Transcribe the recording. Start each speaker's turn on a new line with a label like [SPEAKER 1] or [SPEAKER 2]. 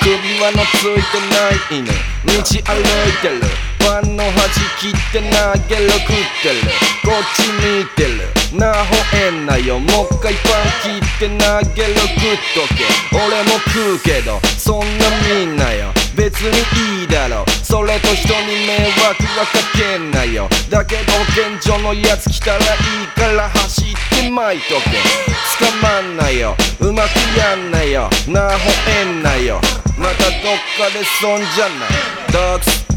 [SPEAKER 1] 首輪のついてない犬。道歩いてる。パンの端切って投げる食ってる。こっち見てる。なほえんなよ。もう一回パン切って投げる食っとけ。俺も食うけどそんなみんなよ。別にいいだろ。それと人に迷惑はかけんなよ。だけど保健所のやつ来たらいいから走ってまいとけ。捕まんなよ。うまくやんなよ。なほえんなよ。またどっかで損じゃない。